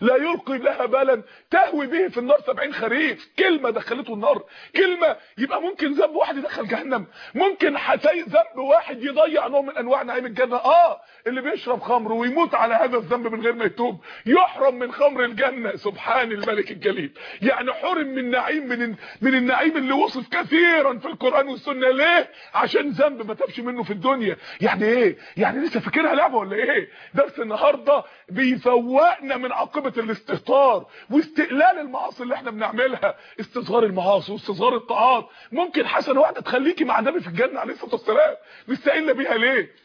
لا يلقي لها بالا تهوي به في النار 70 خريف. كلمة دخلته النار. كلمة يبقى ممكن ذنب واحد يدخل جهنم. ممكن حتى ذنب واحد يضيع نوع من أنواع نعيم الجنة. آه اللي بيشرب خمر ويموت على هذا الذنب من غير ما يتوب. يحرم من خمر الجنة. سبحان الملك الجليل. يعني حرم من نعيم من من النعيم اللي وصف كثيرا في القرآن والسنة. ليه؟ عشان ذنب ما تابش منه في الدنيا. يعني إيه؟ يعني لسه فاكرها لعبة ولا إيه؟ درس النهارده بيفوقنا من عاقبة الاستهتار واستقلال المعاصي اللي إحنا بنعملها. استصغار المعاصي واستصغار الطاعات. ممكن حسنه واحدة تخليكي مع النبي في الجنة عليه الصلاة والسلام. مستقلة بيها ليه؟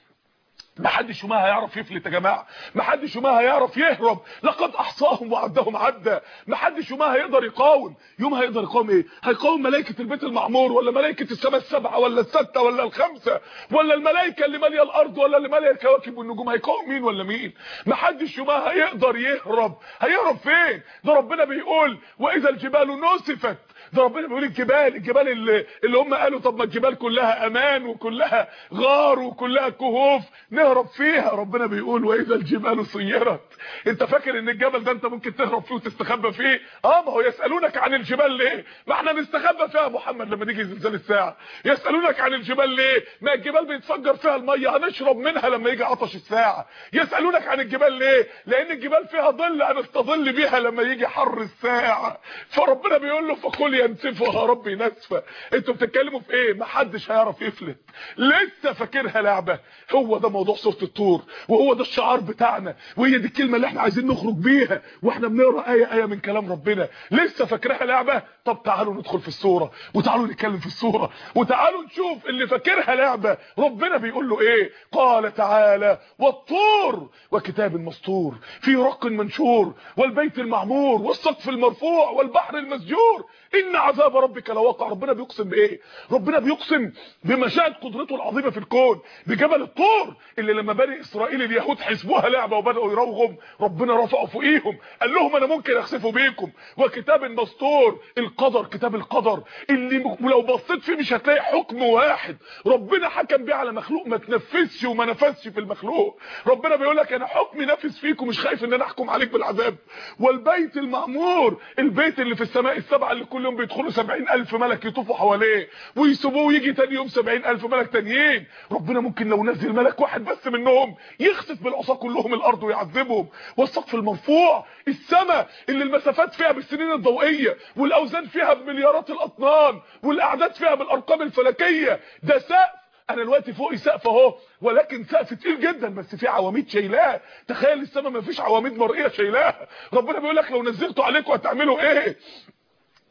محدش يومها هيعرف يفلت يا جماعة. محدش يومها هيعرف يهرب. لقد أحصاهم وعدهم عدا. محدش يومها هيقدر يقاوم. يومها هيقدر يقاوم إيه؟ هيقاوم ملائكة البيت المعمور ولا ملائكة السماء السبعة ولا الستة ولا الخمسة ولا الملائكة اللي مالية الأرض ولا اللي مالية الكواكب والنجوم؟ هيقاوم مين ولا مين؟ محدش يومها هيقدر يهرب. هيهرب فين؟ ده ربنا بيقول وإذا الجبال نسفت ده ربنا بيقول الجبال الجبال اللي, اللي هم قالوا طب ما الجبال كلها أمان وكلها غار وكلها كهوف نهرب فيها. ربنا بيقول وإذا الجبال سيرت أنت فاكر إن الجبل ده أنت ممكن تهرب فيه وتستخبى فيه؟ آه ما هو يسألونك عن الجبال ليه؟ ما إحنا نستخبى فيها يا محمد لما نيجي زلزال الساعة. يسألونك عن الجبال ليه؟ ما الجبال بيتفجر فيها المية هنشرب منها لما يجي عطش الساعة. يسألونك عن الجبال ليه؟ لأن الجبال فيها ظل هنستظل بيها لما يجي حر الساعة. فربنا بيقول له فقل ينسفها ربي نسفا أنتوا بتتكلموا في إيه؟ ما حدش هيعرف يفلت. لسه فاكرها لعبة. هو ده موضوع سوره الطور وهو ده الشعار بتاعنا وهي دي الكلمة اللي إحنا عايزين نخرج بيها وإحنا بنقرأ آية آية من كلام ربنا. لسه فاكرها لعبة؟ طب تعالوا ندخل في السوره وتعالوا نتكلم في السوره وتعالوا نشوف اللي فاكرها لعبة. ربنا بيقول له إيه؟ قال تعالى والطور وكتاب مسطور في رق منشور والبيت المعمور والسقف المرفوع والبحر المسجور. إن عذاب ربك لواقع. ربنا بيقسم بإيه؟ ربنا بيقسم بمشاهد قدرته العظيمة في الكون بجبل الطور اللي لما بني إسرائيل اليهود حسبوها لعبة وبدأوا يراوغهم ربنا رفعوا فوقيهم قال لهم أنا ممكن اخسفه بيكم. وكتاب مسطور القدر كتاب القدر اللي لو بصيت فيه مش هتلاقي حكم واحد. ربنا حكم بيه على مخلوق ما تنفذش وما نفذش في المخلوق. ربنا بيقول لك أنا حكمي نافذ فيكم مش خايف إن أنا أحكم عليك بالعذاب. والبيت المعمور البيت اللي في السماء السبعة اللي كل يوم بيدخلوا 70000 ملك يطوفوا حواليه ويسيبوه ويجي تاني يوم 70000 ملك تانيين. ربنا ممكن لو نزل ملك واحد بس منهم يخسف بالعصا كلهم الأرض ويعذبهم. والسقف المرفوع السماء اللي المسافات فيها بالسنين الضوئية والأوزان فيها بمليارات الأطنان والأعداد فيها بالأرقام الفلكية. ده سقف. أنا دلوقتي فوقي سقف أهو ولكن سقف تقيل جدا بس في عواميد شايلاه. تخيل السماء ما فيش عواميد مرئية شايلاها. ربنا بيقول لك لو نزلته عليكم هتعملوا إيه؟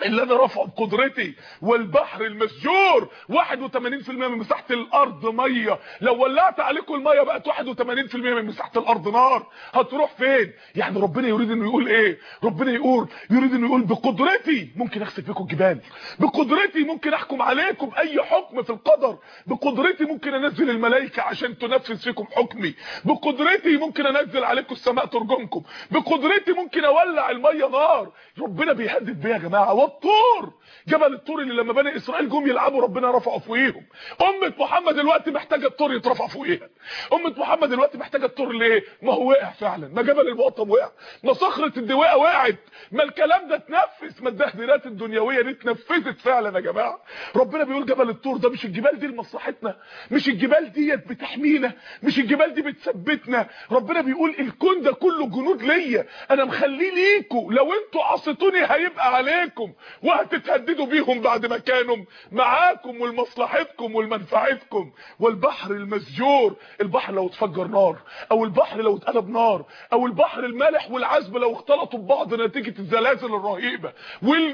اللي أنا رافعه بقدرتي والبحر المسجور. 81% من مساحة الأرض مية. لو ولعت عليكم المية بقت 81% من مساحة الأرض نار. هتروح فين؟ يعني ربنا يريد إنه يقول إيه؟ ربنا يقول يريد إنه يقول بقدرتي ممكن اخسف بكم الجبال بقدرتي ممكن أحكم عليكم أي حكم في القدر. بقدرتي ممكن أنزل الملائكة عشان تنفذ فيكم حكمي. بقدرتي ممكن أنزل عليكم السماء ترجمكم. بقدرتي ممكن أولع المية نار. ربنا بيهدد بيها يا جماعة. والطور جبل الطور اللي لما بني إسرائيل جم يلعبوا ربنا رفعه فوقيهم. أمة محمد دلوقتي محتاجة الطور يترفع فوقيها. أمة محمد دلوقتي محتاجة الطور ليه؟ ما هو وقع فعلا. ما جبل المقطم وقع ما صخرة الدواء وقعت. ما الكلام ده اتنفس. ما التهديدات الدنيوية دي اتنفذت فعلا يا جماعة. ربنا بيقول جبل الطور ده مش الجبال دي لمصلحتنا. مش الجبال ديت بتحمينا. مش الجبال دي بتثبتنا. ربنا بيقول الكون ده كله جنود ليا. أنا مخليه ليكوا. لو أنتوا عصيتوني هيبقى عليكم. وهتتهددوا بيهم بعد ما كانوا معاكم ولمصلحتكم ولمنفعتكم والبحر المسجور البحر لو اتفجر نار أو البحر لو اتقلب نار أو البحر المالح والعذب لو اختلطوا ببعض نتيجة الزلازل الرهيبة.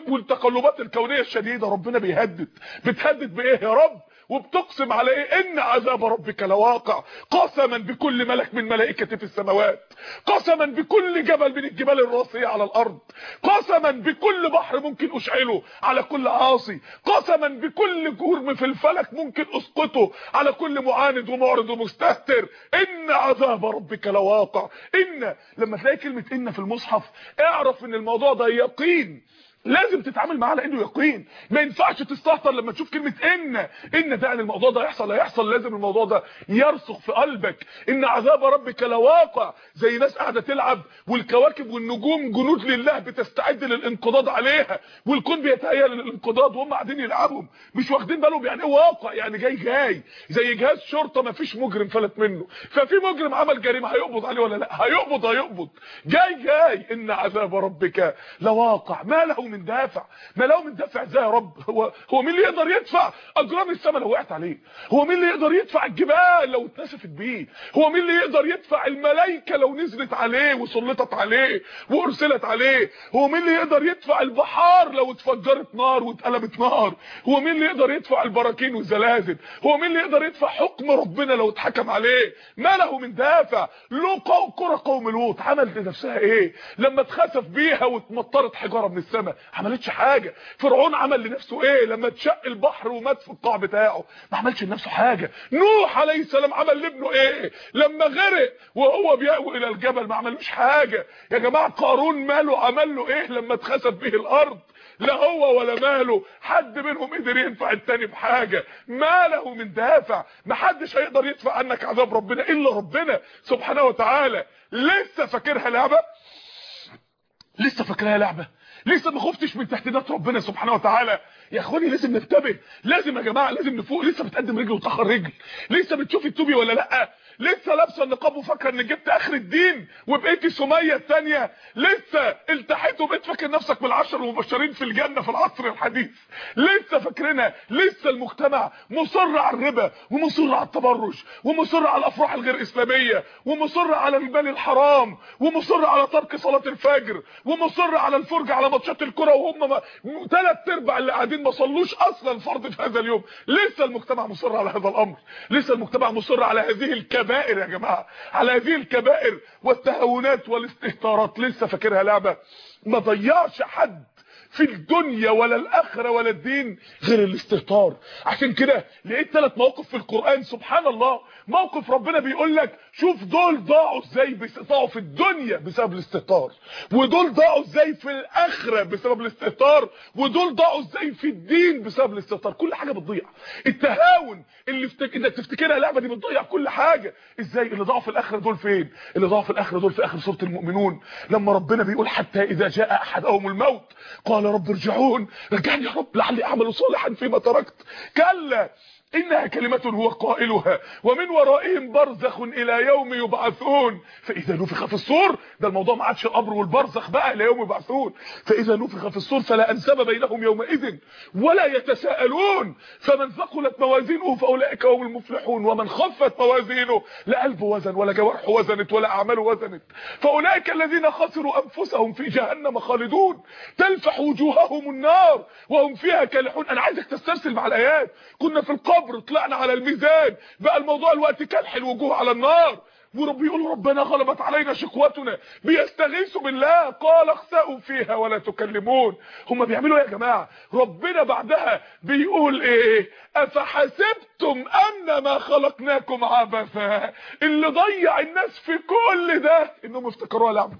والتقلبات الكونية الشديدة ربنا بيهدد. بتهدد بإيه يا رب؟ وبتقسم على إيه إن عذاب ربك لواقع. قسما بكل ملك من ملائكته في السماوات. قسما بكل جبل من الجبال الراسية على الأرض. قسما بكل بحر ممكن أشعله على كل عاصي. قسما بكل جرم في الفلك ممكن أسقطه على كل معاند ومعرض ومستهتر. إن عذاب ربك لواقع. إن لما تلاقي كلمة إن في المصحف اعرف إن الموضوع ده يقين. لازم تتعامل معاه على انه يقين. ما ينفعش تستهتر لما تشوف كلمة إن. إن ده يعني الموضوع ده يحصل هيحصل لازم الموضوع ده يرسخ في قلبك. إن عذاب ربك لواقع زي ناس قاعدة تلعب والكواكب والنجوم جنود لله بتستعد للانقضاض عليها والكون بيتهيأ للانقضاض وهم قاعدين يلعبوا. مش واخدين بالهم يعني إيه واقع؟ يعني جاي جاي. زي جهاز شرطة ما فيش مجرم فلت منه. ففي مجرم عمل جريمة هيقبض عليه ولا لا؟ هيقبض هيقبض. جاي جاي. إن عذاب ربك لواقع ما له من دافع. ما له من دافع إزاي يا رب؟ هو هو مين اللي يقدر يدفع؟ أجرام السماء لو وقعت عليه. هو مين اللي يقدر يدفع؟ الجبال لو اتنسفت بيه. هو مين اللي يقدر يدفع؟ الملائكة لو نزلت عليه وسلطت عليه وأرسلت عليه. هو مين اللي يقدر يدفع؟ البحار لو اتفجرت نار واتقلبت نار. هو مين اللي يقدر يدفع البراكين والزلازل؟ هو مين اللي يقدر يدفع حكم ربنا لو اتحكم عليه؟ ما له من دافع. له قرى قوم لوط. عملت لنفسها إيه؟ لما اتخسف بيها واتمطرت حجارة من السماء. عملتش حاجة. فرعون عمل لنفسه إيه؟ لما اتشق البحر ومات في القاع بتاعه. ما عملش لنفسه حاجة. نوح عليه السلام عمل لابنه إيه؟ لما غرق وهو بيأوي إلى الجبل ما عملوش حاجة. يا جماعة قارون ماله عمل له إيه لما اتخسف به الأرض؟ لا هو ولا ماله. حد منهم قدر ينفع التاني بحاجة. ما له من دافع. ما حدش هيقدر يدفع عنك عذاب ربنا إلا ربنا سبحانه وتعالى. لسه فاكرها لعبة؟ لسه فاكرها لعبة. لسه ما خفتش من تهديدات ربنا سبحانه وتعالى. يا اخواني لازم ننتبه لازم يا جماعة لازم نفوق. لسه بتقدم رجل وتأخر رجل. لسه بتشوفي التوبي ولا لأ؟ لسه لابسة النقاب وفاكرة ان جبت آخر الدين وبقيتي سميه الثانية لسه وبقيت فاكر نفسك من العشر المبشرين في الجنة في العصر الحديث. لسه فاكرينها لسه المجتمع مصر على الربا ومصر على التبرج ومصر على الأفراح الغير إسلامية ومصر على المال الحرام ومصر على ترك صلاة الفجر ومصر على الفرجة على ماتشات الكرة وهم ثلاث أرباع اللي قاعدين ما صلوش أصلا فرض في هذا اليوم. لسه المجتمع مصر على هذا الأمر. لسه المجتمع مصر على هذه الكبائر يا جماعة. على هذه الكبائر والتهاونات والاستهتارات. لسه فاكرها لعبة. ما ضيعش حد. في الدنيا ولا الآخرة ولا الدين غير الاستهتار. عشان كده لقيت ثلاث مواقف في القرآن سبحان الله موقف ربنا بيقول لك شوف دول ضاعوا إزاي ضاعوا في الدنيا بسبب الاستهتار ودول ضاعوا إزاي في الآخرة بسبب الاستهتار ودول ضاعوا إزاي في الدين بسبب الاستهتار. كل حاجة بتضيع. التهاون اللي افتك... انك تفتكرها اللعبة دي بتضيع كل حاجة. إزاي؟ اللي ضاعوا في الآخرة دول فين؟ اللي ضاعوا في الآخرة دول في آخر سورة المؤمنون. لما ربنا بيقول حتى إذا جاء أحدهم الموت قال رب ارجعون. رجعني يا رب لعلي أعمل صالحا فيما تركت. كلا إنها كلمة هو قائلها ومن ورائهم برزخ إلى يوم يبعثون. فإذا نفخ في الصور ده الموضوع ما عادش القبر والبرزخ بقى إلى يوم يبعثون. فإذا نفخ في الصور فلا انسب بينهم يومئذ ولا يتساءلون. فمن ثقلت موازينه فأولئك هم المفلحون. ومن خفت موازينه لا قلب وزن ولا جوارح وزنت ولا أعمال وزنت. فأولئك الذين خسروا أنفسهم في جهنم خالدون. تلفح وجوههم النار وهم فيها كالحون. أنا عايزك تسترسل مع الآيات. كنا في القبر القبر طلعنا على الميزان. بقى الموضوع الوقت كلح الوجوه على النار. يقول ربنا غلبت علينا شقوتنا بيستغيثوا بالله. قال اخسئوا فيها ولا تكلمون. هم بيعملوا إيه يا جماعة؟ ربنا بعدها بيقول إيه؟ أفحسبتم أنما خلقناكم عبثا. اللي ضيع الناس في كل ده إنهم افتكروها لعبه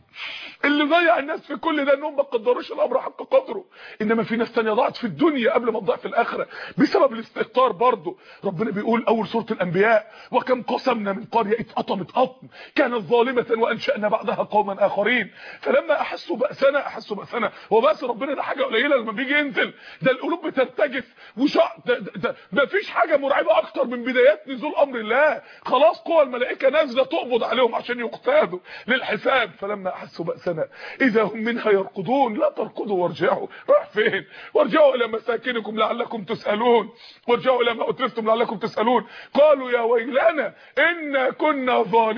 اللي ضيع الناس في كل ده إنهم ما قدروش الأمر حق قدره. إنما في ناس ثانية ضاعت في الدنيا قبل ما تضيع في الآخرة. بسبب الاستهتار برضه. ربنا بيقول أول سورة الأنبياء وكم قسمنا من قرية اتقطمت. قطم كانت ظالمة وأنشأنا بعدها قوما آخرين. فلما احسوا بأسنا احسوا بأسنا. هو بس ربنا ده حاجة قليلة لما بيجي ينزل. ده القلوب بترتجف وشع ده, ده, ده مفيش حاجة مرعبة أكتر من بدايات نزول أمر الله. خلاص قوى الملائكة نازلة تقبض عليهم عشان يقتادوا للحساب. فلما احسوا بأسنا إذا هم منها يرقدون لا ترقدوا وارجعوا. راح فين؟ وارجعوا إلى مساكنكم لعلكم تسألون. وارجعوا إلى ما أترفتم لعلكم تسألون. قالوا يا ويلنا إنا كنا ظالمين.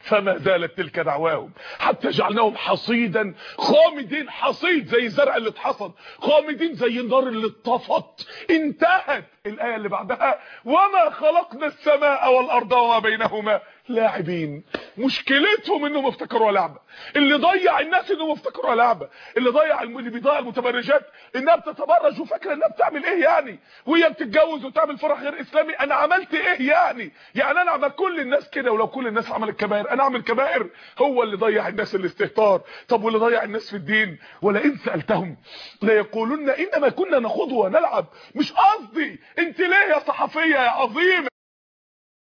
فما زالت تلك دعواهم. حتى جعلناهم حصيدا خامدين حصيد زي الزرع اللي اتحصد خامدين زي النار اللي اتطفت انتهت الآية اللي بعدها. وما خلقنا السماء والأرض وما بينهما لاعبين. مشكلتهم إنهم افتكروها لعبه اللي ضيع الناس إنهم افتكروها لعبه اللي ضيع اللي بيضيع المتبرجات إنها بتتبرج. وفاكره إنها بتعمل إيه يعني؟ وهي بتتجوز وتعمل فرح غير إسلامي. أنا عملت إيه يعني؟ يعني أنا عمل كل الناس كده. ولو كل الناس عملت كبائر أنا أعمل كبائر. هو اللي ضيع الناس الاستهتار. طب واللي ضيع الناس في الدين؟ ولئن سألتهم. ليقولن إنما كنا نخوض ونلعب. مش قصدي. أنت ليه يا صحفية يا عظيمة؟